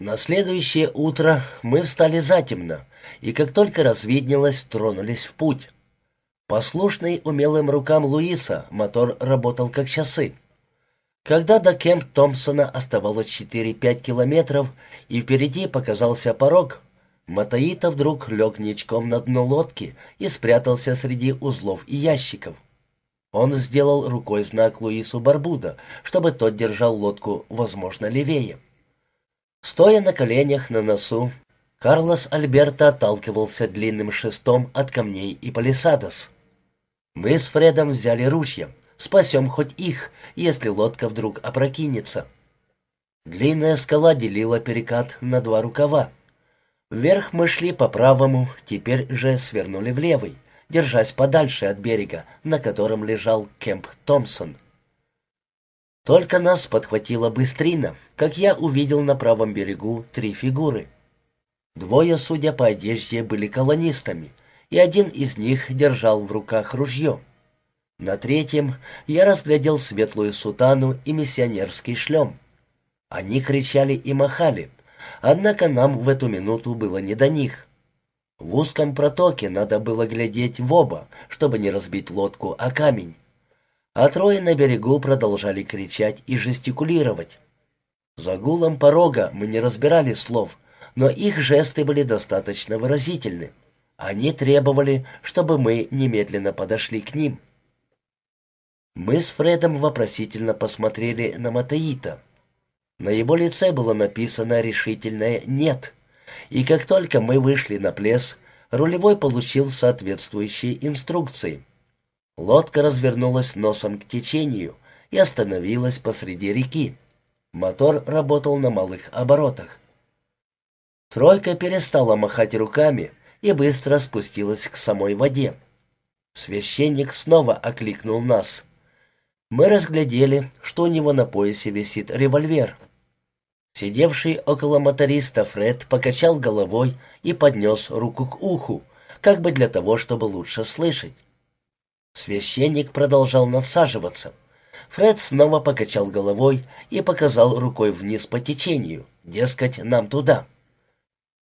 На следующее утро мы встали затемно, и как только развиднелось, тронулись в путь. Послушный умелым рукам Луиса, мотор работал как часы. Когда до Кемп Томпсона оставалось 4-5 километров, и впереди показался порог, Матаита вдруг лег ничком на дно лодки и спрятался среди узлов и ящиков. Он сделал рукой знак Луису Барбуда, чтобы тот держал лодку, возможно, левее. Стоя на коленях на носу, Карлос Альберто отталкивался длинным шестом от камней и палисадос. Мы с Фредом взяли ружья. Спасем хоть их, если лодка вдруг опрокинется. Длинная скала делила перекат на два рукава. Вверх мы шли по правому, теперь же свернули в левый, держась подальше от берега, на котором лежал Кемп Томпсон. Только нас подхватила быстрина, как я увидел на правом берегу три фигуры. Двое, судя по одежде, были колонистами, и один из них держал в руках ружье. На третьем я разглядел светлую сутану и миссионерский шлем. Они кричали и махали, однако нам в эту минуту было не до них. В узком протоке надо было глядеть в оба, чтобы не разбить лодку о камень а трое на берегу продолжали кричать и жестикулировать. За гулом порога мы не разбирали слов, но их жесты были достаточно выразительны. Они требовали, чтобы мы немедленно подошли к ним. Мы с Фредом вопросительно посмотрели на Матеита. На его лице было написано решительное «нет», и как только мы вышли на плес, рулевой получил соответствующие инструкции — Лодка развернулась носом к течению и остановилась посреди реки. Мотор работал на малых оборотах. Тройка перестала махать руками и быстро спустилась к самой воде. Священник снова окликнул нас. Мы разглядели, что у него на поясе висит револьвер. Сидевший около моториста Фред покачал головой и поднес руку к уху, как бы для того, чтобы лучше слышать. Священник продолжал насаживаться. Фред снова покачал головой и показал рукой вниз по течению, дескать, нам туда.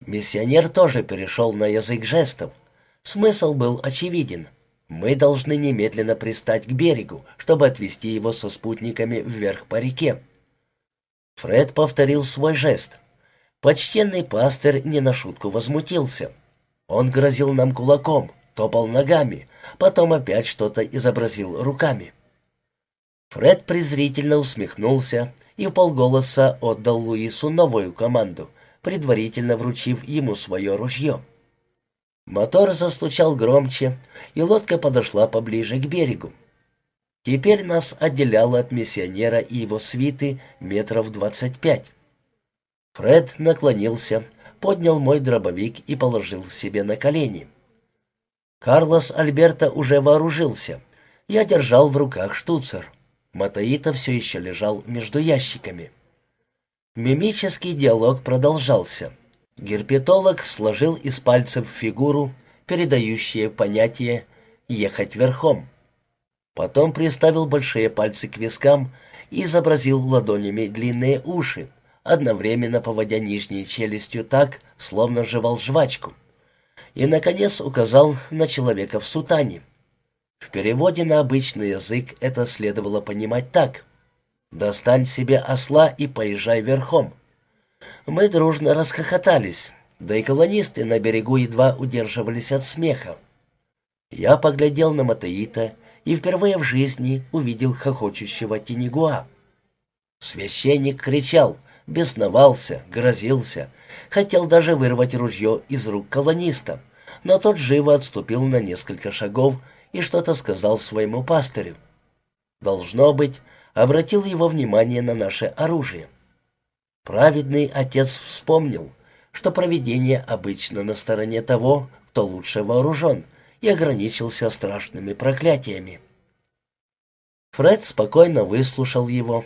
Миссионер тоже перешел на язык жестов. Смысл был очевиден. Мы должны немедленно пристать к берегу, чтобы отвести его со спутниками вверх по реке. Фред повторил свой жест. Почтенный пастырь не на шутку возмутился. Он грозил нам кулаком, топал ногами, потом опять что-то изобразил руками. Фред презрительно усмехнулся и полголоса отдал Луису новую команду, предварительно вручив ему свое ружье. Мотор застучал громче, и лодка подошла поближе к берегу. Теперь нас отделяло от миссионера и его свиты метров двадцать пять. Фред наклонился, поднял мой дробовик и положил себе на колени. Карлос Альберто уже вооружился. Я держал в руках штуцер. Матаита все еще лежал между ящиками. Мимический диалог продолжался. Герпетолог сложил из пальцев фигуру, передающее понятие «ехать верхом». Потом приставил большие пальцы к вискам и изобразил ладонями длинные уши, одновременно поводя нижней челюстью так, словно жевал жвачку и, наконец, указал на человека в сутане. В переводе на обычный язык это следовало понимать так. «Достань себе осла и поезжай верхом». Мы дружно расхохотались, да и колонисты на берегу едва удерживались от смеха. Я поглядел на Матеита и впервые в жизни увидел хохочущего Тенегуа. Священник кричал, бесновался, грозился — Хотел даже вырвать ружье из рук колониста, но тот живо отступил на несколько шагов и что-то сказал своему пастырю. Должно быть, обратил его внимание на наше оружие. Праведный отец вспомнил, что провидение обычно на стороне того, кто лучше вооружен, и ограничился страшными проклятиями. Фред спокойно выслушал его,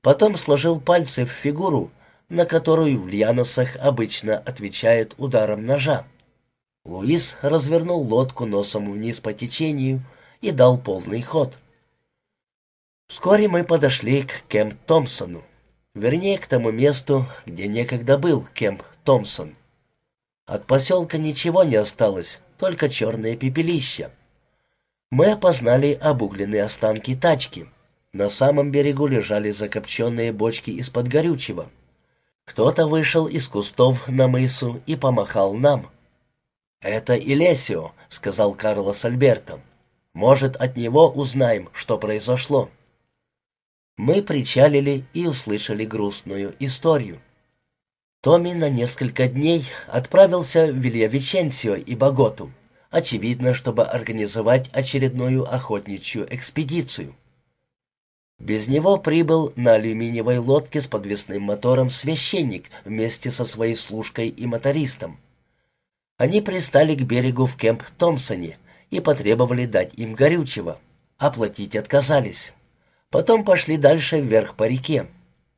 потом сложил пальцы в фигуру, на которую в Льяносах обычно отвечают ударом ножа. Луис развернул лодку носом вниз по течению и дал полный ход. Вскоре мы подошли к Кэмп Томпсону. вернее, к тому месту, где некогда был Кемп Томпсон. От поселка ничего не осталось, только черное пепелище. Мы опознали обугленные останки тачки. На самом берегу лежали закопченные бочки из-под горючего. Кто-то вышел из кустов на мысу и помахал нам. «Это Илесио», — сказал Карлос Альберто. «Может, от него узнаем, что произошло». Мы причалили и услышали грустную историю. Томми на несколько дней отправился в Вильявиченсио и Боготу, очевидно, чтобы организовать очередную охотничью экспедицию. Без него прибыл на алюминиевой лодке с подвесным мотором священник вместе со своей служкой и мотористом. Они пристали к берегу в Кемп Томпсоне и потребовали дать им горючего. Оплатить отказались. Потом пошли дальше вверх по реке.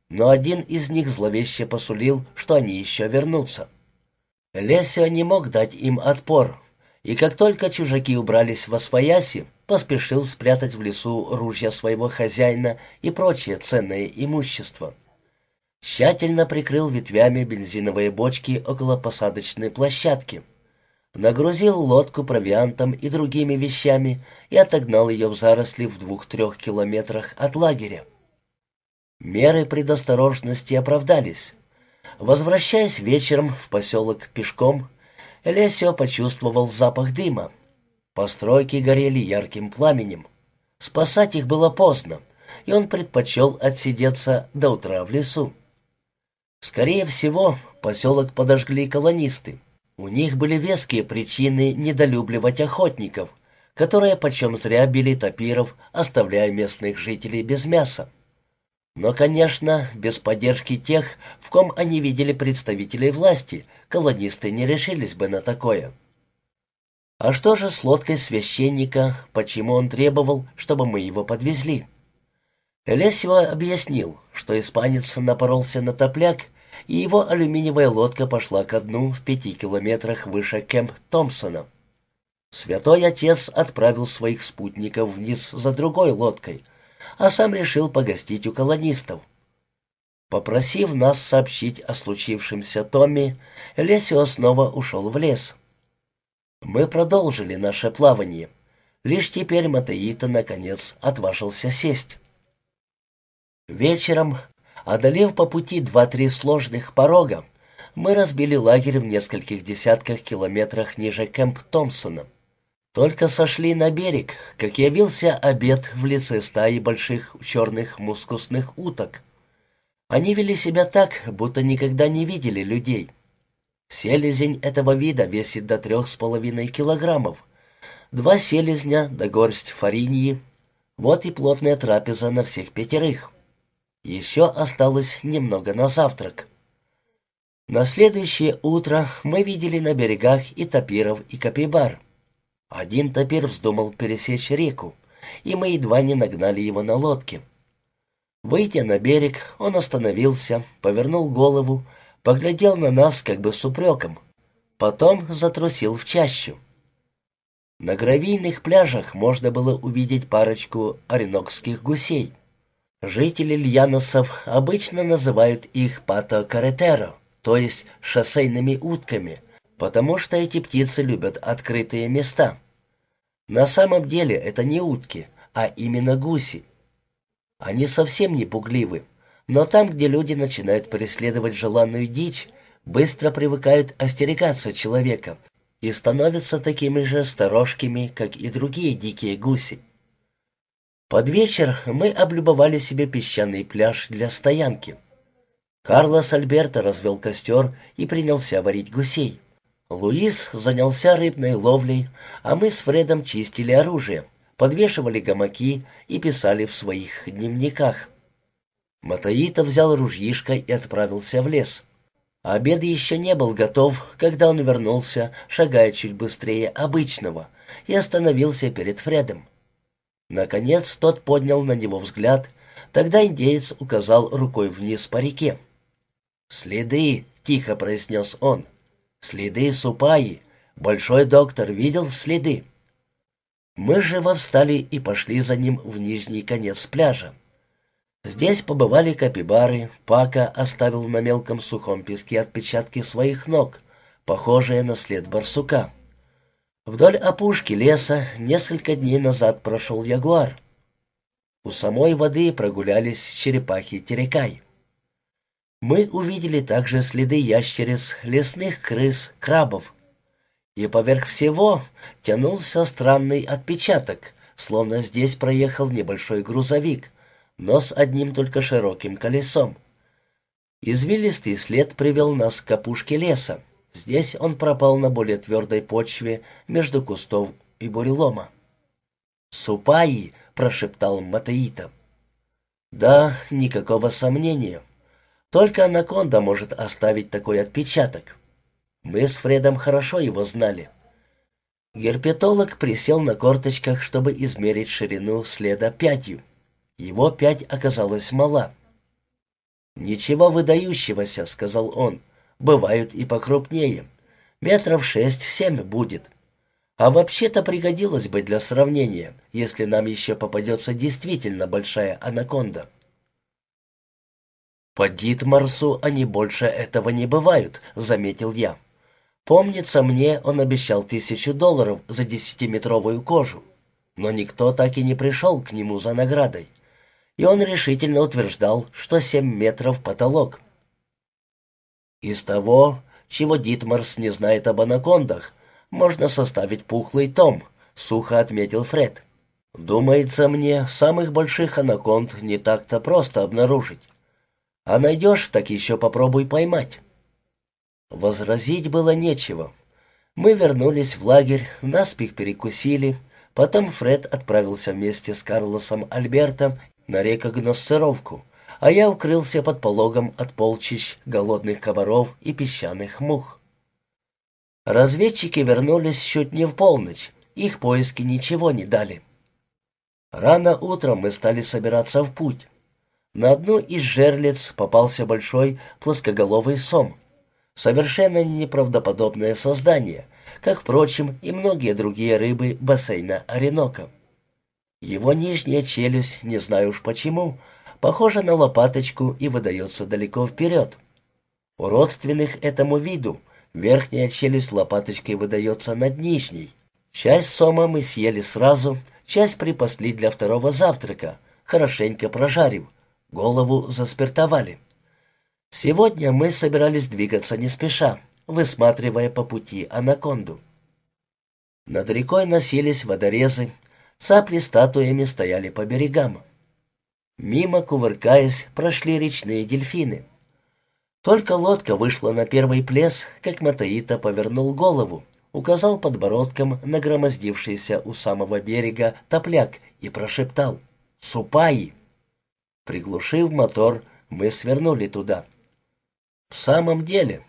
Но один из них зловеще посулил, что они еще вернутся. Леся не мог дать им отпор, и как только чужаки убрались во свояси, поспешил спрятать в лесу ружья своего хозяина и прочее ценное имущество. Тщательно прикрыл ветвями бензиновые бочки около посадочной площадки. Нагрузил лодку провиантом и другими вещами и отогнал ее в заросли в двух-трех километрах от лагеря. Меры предосторожности оправдались. Возвращаясь вечером в поселок пешком, Лесио почувствовал запах дыма. Постройки горели ярким пламенем. Спасать их было поздно, и он предпочел отсидеться до утра в лесу. Скорее всего, поселок подожгли колонисты. У них были веские причины недолюбливать охотников, которые почем зря били топиров, оставляя местных жителей без мяса. Но, конечно, без поддержки тех, в ком они видели представителей власти, колонисты не решились бы на такое. А что же с лодкой священника, почему он требовал, чтобы мы его подвезли? Лесева объяснил, что испанец напоролся на топляк, и его алюминиевая лодка пошла ко дну в пяти километрах выше Кэмп Томпсона. Святой Отец отправил своих спутников вниз за другой лодкой, а сам решил погостить у колонистов. Попросив нас сообщить о случившемся Томми, Лесио снова ушел в лес. Мы продолжили наше плавание. Лишь теперь Матеита, наконец, отважился сесть. Вечером, одолев по пути два-три сложных порога, мы разбили лагерь в нескольких десятках километрах ниже Кэмп Томпсона. Только сошли на берег, как явился обед в лице стаи больших черных мускусных уток. Они вели себя так, будто никогда не видели людей. Селезень этого вида весит до трех с половиной килограммов. Два селезня да горсть фариньи. Вот и плотная трапеза на всех пятерых. Еще осталось немного на завтрак. На следующее утро мы видели на берегах и топиров, и капибар. Один топир вздумал пересечь реку, и мы едва не нагнали его на лодке. Выйдя на берег, он остановился, повернул голову, поглядел на нас как бы с упреком. Потом затрусил в чащу. На гравийных пляжах можно было увидеть парочку оренокских гусей. Жители Льяносов обычно называют их пато-каретеро, то есть шоссейными утками, потому что эти птицы любят открытые места. На самом деле это не утки, а именно гуси. Они совсем не пугливы, но там, где люди начинают преследовать желанную дичь, быстро привыкают остерегаться человека и становятся такими же сторожкими, как и другие дикие гуси. Под вечер мы облюбовали себе песчаный пляж для стоянки. Карлос Альберто развел костер и принялся варить гусей. Луис занялся рыбной ловлей, а мы с Фредом чистили оружие, подвешивали гамаки и писали в своих дневниках. Матаита взял ружьишко и отправился в лес. Обед еще не был готов, когда он вернулся, шагая чуть быстрее обычного, и остановился перед Фредом. Наконец тот поднял на него взгляд, тогда индеец указал рукой вниз по реке. «Следы!» — тихо произнес он. «Следы Супаи! Большой доктор видел следы!» Мы живо встали и пошли за ним в нижний конец пляжа. Здесь побывали капибары, Пака оставил на мелком сухом песке отпечатки своих ног, похожие на след барсука. Вдоль опушки леса несколько дней назад прошел ягуар. У самой воды прогулялись черепахи-терекай. Мы увидели также следы ящериц, лесных крыс, крабов. И поверх всего тянулся странный отпечаток, словно здесь проехал небольшой грузовик, но с одним только широким колесом. Извилистый след привел нас к опушке леса. Здесь он пропал на более твердой почве между кустов и бурелома. «Супаи!» — прошептал Матаита. «Да, никакого сомнения. Только анаконда может оставить такой отпечаток. Мы с Фредом хорошо его знали». Герпетолог присел на корточках, чтобы измерить ширину следа пятью. Его пять оказалась мала. «Ничего выдающегося», — сказал он. «Бывают и покрупнее. Метров шесть-семь будет. А вообще-то пригодилось бы для сравнения, если нам еще попадется действительно большая анаконда». «По Дитмарсу они больше этого не бывают», — заметил я. «Помнится мне, он обещал тысячу долларов за десятиметровую кожу, но никто так и не пришел к нему за наградой и он решительно утверждал, что семь метров потолок. Из того, чего Дитмарс не знает об анакондах, можно составить пухлый том, сухо отметил Фред. Думается мне, самых больших анаконд не так-то просто обнаружить. А найдешь, так еще попробуй поймать. Возразить было нечего. Мы вернулись в лагерь, наспех перекусили, потом Фред отправился вместе с Карлосом Альбертом на рекогносцировку, а я укрылся под пологом от полчищ голодных комаров и песчаных мух. Разведчики вернулись чуть не в полночь, их поиски ничего не дали. Рано утром мы стали собираться в путь. На одну из жерлиц попался большой плоскоголовый сом. Совершенно неправдоподобное создание, как, впрочем, и многие другие рыбы бассейна Оренока. Его нижняя челюсть, не знаю уж почему, похожа на лопаточку и выдается далеко вперед. У родственных этому виду верхняя челюсть лопаточкой выдается над нижней. Часть сома мы съели сразу, часть припасли для второго завтрака, хорошенько прожарив, голову заспиртовали. Сегодня мы собирались двигаться не спеша, высматривая по пути анаконду. Над рекой носились водорезы, Цапли статуями стояли по берегам. Мимо, кувыркаясь, прошли речные дельфины. Только лодка вышла на первый плес, как Матаита повернул голову, указал подбородком на громоздившийся у самого берега топляк и прошептал «Супаи!». Приглушив мотор, мы свернули туда. В самом деле,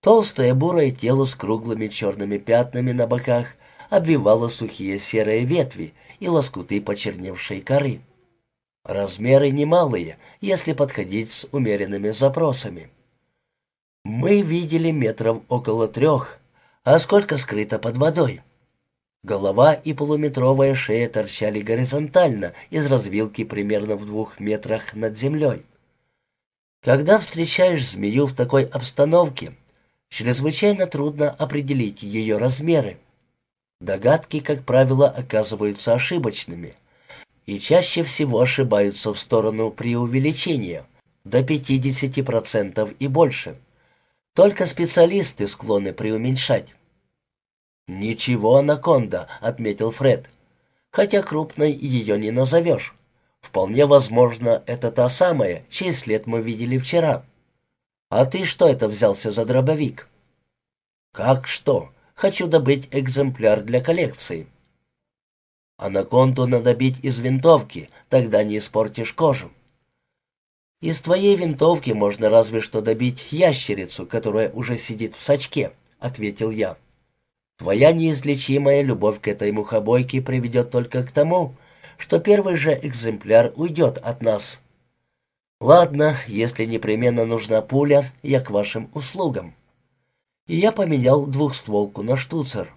толстое бурое тело с круглыми черными пятнами на боках обвивало сухие серые ветви и лоскуты почерневшей коры. Размеры немалые, если подходить с умеренными запросами. Мы видели метров около трех, а сколько скрыто под водой. Голова и полуметровая шея торчали горизонтально из развилки примерно в двух метрах над землей. Когда встречаешь змею в такой обстановке, чрезвычайно трудно определить ее размеры. Догадки, как правило, оказываются ошибочными и чаще всего ошибаются в сторону преувеличения, до 50% и больше. Только специалисты склонны преуменьшать. «Ничего, анаконда», — отметил Фред. «Хотя крупной ее не назовешь. Вполне возможно, это та самая, чей след мы видели вчера. А ты что это взялся за дробовик?» «Как что?» Хочу добыть экземпляр для коллекции. Анаконду надо бить из винтовки, тогда не испортишь кожу. Из твоей винтовки можно разве что добить ящерицу, которая уже сидит в сачке, ответил я. Твоя неизлечимая любовь к этой мухобойке приведет только к тому, что первый же экземпляр уйдет от нас. Ладно, если непременно нужна пуля, я к вашим услугам и я поменял двухстволку на штуцер.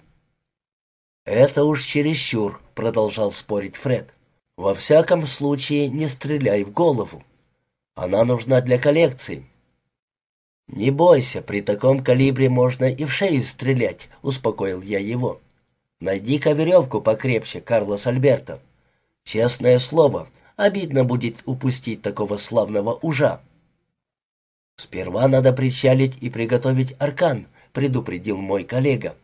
«Это уж чересчур», — продолжал спорить Фред. «Во всяком случае, не стреляй в голову. Она нужна для коллекции». «Не бойся, при таком калибре можно и в шею стрелять», — успокоил я его. «Найди-ка веревку покрепче, Карлос Альберто. Честное слово, обидно будет упустить такого славного ужа». «Сперва надо причалить и приготовить аркан», — предупредил мой коллега.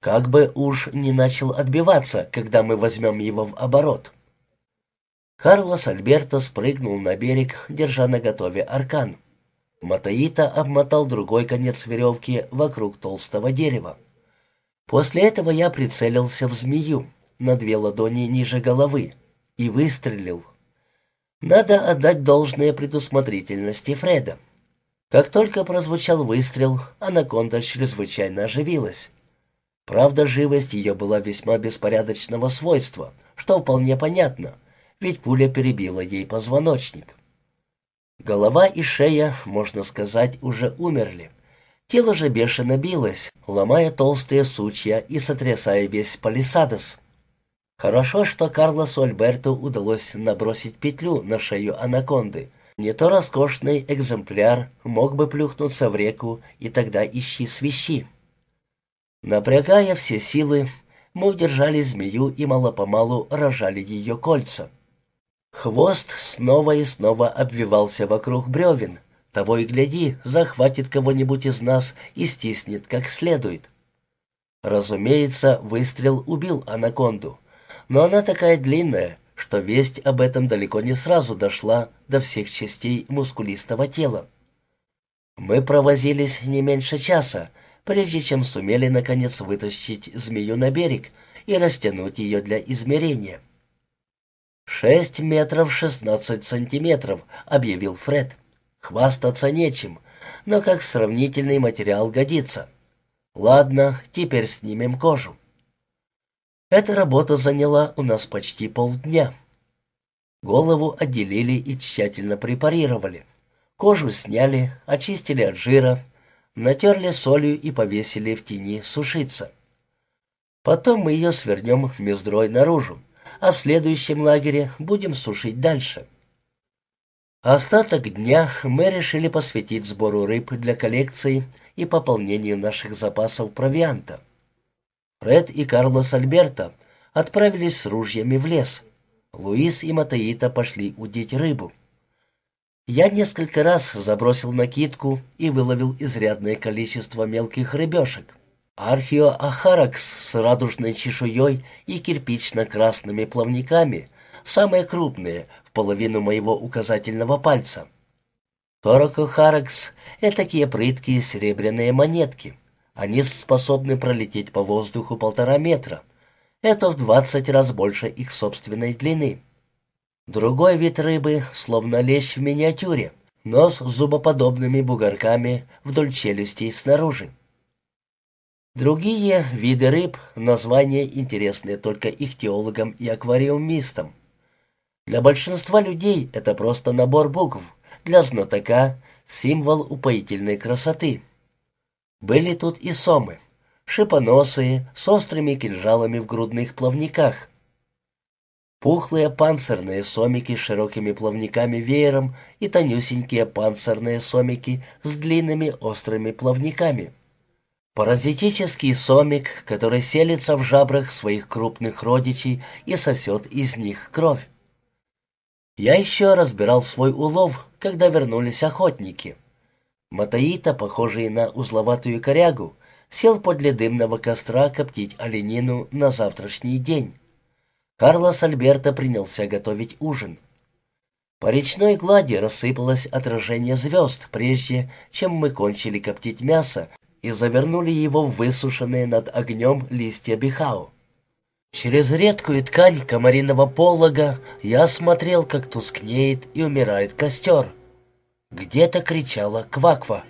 «Как бы уж не начал отбиваться, когда мы возьмем его в оборот». Карлос Альберто спрыгнул на берег, держа наготове аркан. Матаита обмотал другой конец веревки вокруг толстого дерева. После этого я прицелился в змею на две ладони ниже головы и выстрелил. Надо отдать должное предусмотрительности Фреда. Как только прозвучал выстрел, анаконда чрезвычайно оживилась. Правда, живость ее была весьма беспорядочного свойства, что вполне понятно, ведь пуля перебила ей позвоночник. Голова и шея, можно сказать, уже умерли. Тело же бешено билось, ломая толстые сучья и сотрясая весь палисадос. Хорошо, что Карлосу Альберту удалось набросить петлю на шею анаконды. Не то роскошный экземпляр мог бы плюхнуться в реку, и тогда ищи свищи. Напрягая все силы, мы удержали змею и мало-помалу рожали ее кольца. Хвост снова и снова обвивался вокруг бревен. Того и гляди, захватит кого-нибудь из нас и стиснет как следует. Разумеется, выстрел убил анаконду, но она такая длинная, что весть об этом далеко не сразу дошла до всех частей мускулистого тела. Мы провозились не меньше часа, прежде чем сумели наконец вытащить змею на берег и растянуть ее для измерения. «Шесть метров шестнадцать сантиметров», — объявил Фред. «Хвастаться нечем, но как сравнительный материал годится. Ладно, теперь снимем кожу». Эта работа заняла у нас почти полдня. Голову отделили и тщательно препарировали. Кожу сняли, очистили от жира, натерли солью и повесили в тени сушиться. Потом мы ее свернем мездрой наружу а в следующем лагере будем сушить дальше. Остаток дня мы решили посвятить сбору рыб для коллекции и пополнению наших запасов провианта. Фред и Карлос Альберто отправились с ружьями в лес. Луис и Матаита пошли удить рыбу. Я несколько раз забросил накидку и выловил изрядное количество мелких рыбешек. Архиоахаракс с радужной чешуей и кирпично-красными плавниками, самые крупные, в половину моего указательного пальца. Торокохаракс — это такие прыткие серебряные монетки. Они способны пролететь по воздуху полтора метра. Это в двадцать раз больше их собственной длины. Другой вид рыбы, словно лещ в миниатюре, но с зубоподобными бугорками вдоль челюстей снаружи. Другие виды рыб, названия интересны только ихтиологам и аквариумистам. Для большинства людей это просто набор букв, для знатока — символ упоительной красоты. Были тут и сомы, шипоносые, с острыми кинжалами в грудных плавниках. Пухлые панцирные сомики с широкими плавниками веером и тонюсенькие панцирные сомики с длинными острыми плавниками — Паразитический сомик, который селится в жабрах своих крупных родичей и сосет из них кровь. Я еще разбирал свой улов, когда вернулись охотники. Матаита, похожий на узловатую корягу, сел подле дымного костра коптить оленину на завтрашний день. Карлос Альберто принялся готовить ужин. По речной глади рассыпалось отражение звезд, прежде чем мы кончили коптить мясо и завернули его в высушенные над огнем листья бихау. Через редкую ткань комариного полога я смотрел, как тускнеет и умирает костер. Где-то кричала кваква.